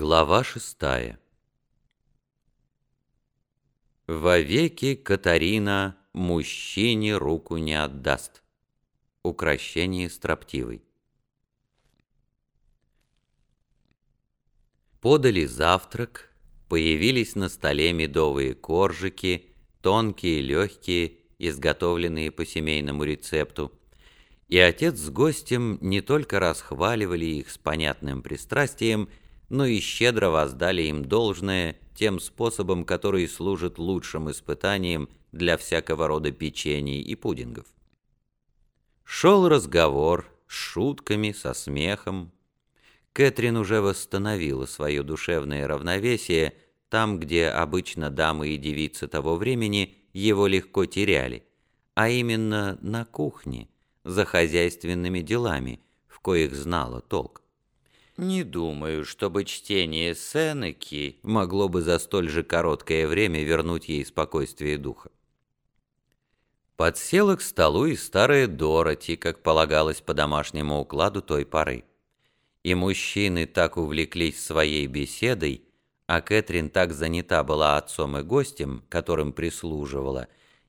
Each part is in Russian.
Глава шестая Вовеки Катарина мужчине руку не отдаст. Укращение строптивой. Подали завтрак, появились на столе медовые коржики, тонкие, легкие, изготовленные по семейному рецепту. И отец с гостем не только расхваливали их с понятным пристрастием, но и щедро воздали им должное тем способом, который служит лучшим испытанием для всякого рода печений и пудингов. Шел разговор с шутками, со смехом. Кэтрин уже восстановила свое душевное равновесие там, где обычно дамы и девицы того времени его легко теряли, а именно на кухне, за хозяйственными делами, в коих знала толк. Не думаю, чтобы чтение Сенеки могло бы за столь же короткое время вернуть ей спокойствие духа. Подсела к столу и старая Дороти, как полагалось по домашнему укладу той поры. И мужчины так увлеклись своей беседой, а Кэтрин так занята была отцом и гостем, которым прислуживала,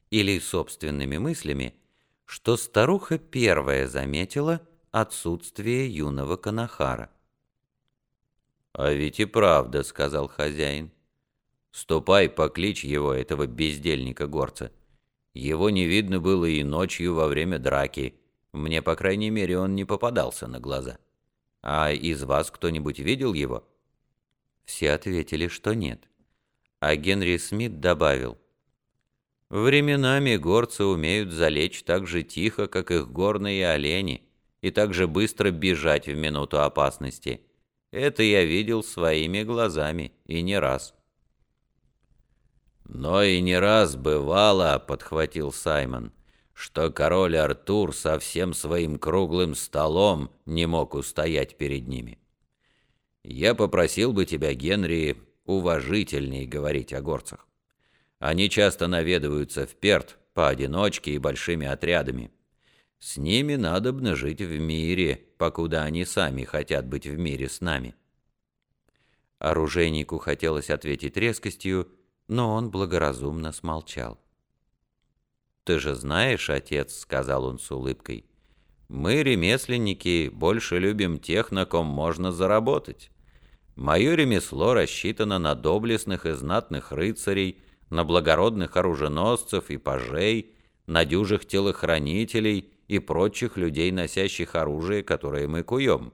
или собственными мыслями, что старуха первая заметила отсутствие юного Канахара. «А ведь и правда», — сказал хозяин. «Ступай, покличь его, этого бездельника-горца. Его не видно было и ночью во время драки. Мне, по крайней мере, он не попадался на глаза. А из вас кто-нибудь видел его?» Все ответили, что нет. А Генри Смит добавил. «Временами горцы умеют залечь так же тихо, как их горные олени, и так же быстро бежать в минуту опасности». Это я видел своими глазами, и не раз. «Но и не раз бывало», — подхватил Саймон, «что король Артур со всем своим круглым столом не мог устоять перед ними. Я попросил бы тебя, Генри, уважительнее говорить о горцах. Они часто наведываются в Перт поодиночке и большими отрядами. С ними надобно жить в мире, покуда они сами хотят быть в мире с нами». Оружейнику хотелось ответить резкостью, но он благоразумно смолчал. «Ты же знаешь, отец», — сказал он с улыбкой, — «мы, ремесленники, больше любим тех, на ком можно заработать. Мое ремесло рассчитано на доблестных и знатных рыцарей, на благородных оруженосцев и пажей, на дюжих телохранителей и прочих людей, носящих оружие, которое мы куем.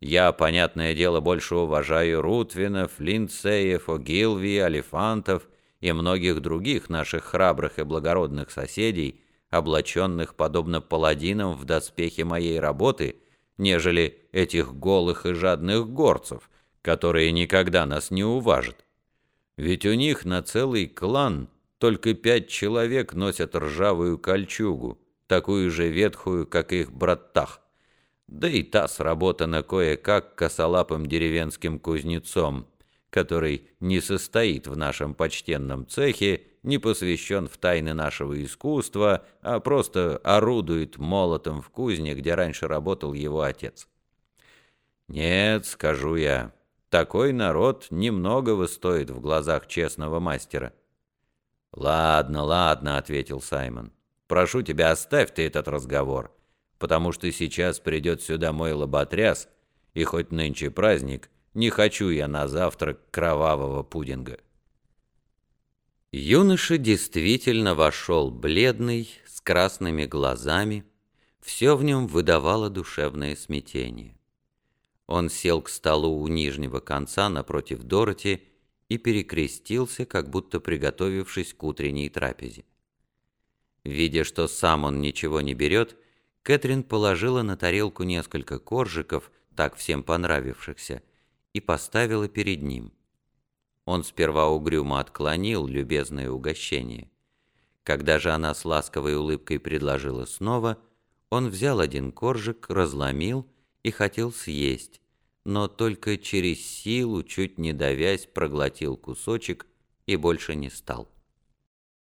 Я, понятное дело, больше уважаю Рутвинов, Линдсеев, Огилви, Алифантов и многих других наших храбрых и благородных соседей, облаченных, подобно паладинам, в доспехи моей работы, нежели этих голых и жадных горцев, которые никогда нас не уважат. Ведь у них на целый клан только пять человек носят ржавую кольчугу, такую же ветхую, как их братах. Да и та сработана кое-как косолапым деревенским кузнецом, который не состоит в нашем почтенном цехе, не посвящен в тайны нашего искусства, а просто орудует молотом в кузне, где раньше работал его отец. Нет, скажу я, такой народ немногого стоит в глазах честного мастера. «Ладно, ладно», — ответил Саймон. Прошу тебя, оставь ты этот разговор, потому что сейчас придет сюда мой лоботряс, и хоть нынче праздник, не хочу я на завтрак кровавого пудинга». Юноша действительно вошел бледный, с красными глазами, все в нем выдавало душевное смятение. Он сел к столу у нижнего конца напротив Дороти и перекрестился, как будто приготовившись к утренней трапезе. Видя, что сам он ничего не берет, Кэтрин положила на тарелку несколько коржиков, так всем понравившихся, и поставила перед ним. Он сперва угрюмо отклонил любезное угощение. Когда же она с ласковой улыбкой предложила снова, он взял один коржик, разломил и хотел съесть, но только через силу, чуть не давясь, проглотил кусочек и больше не стал.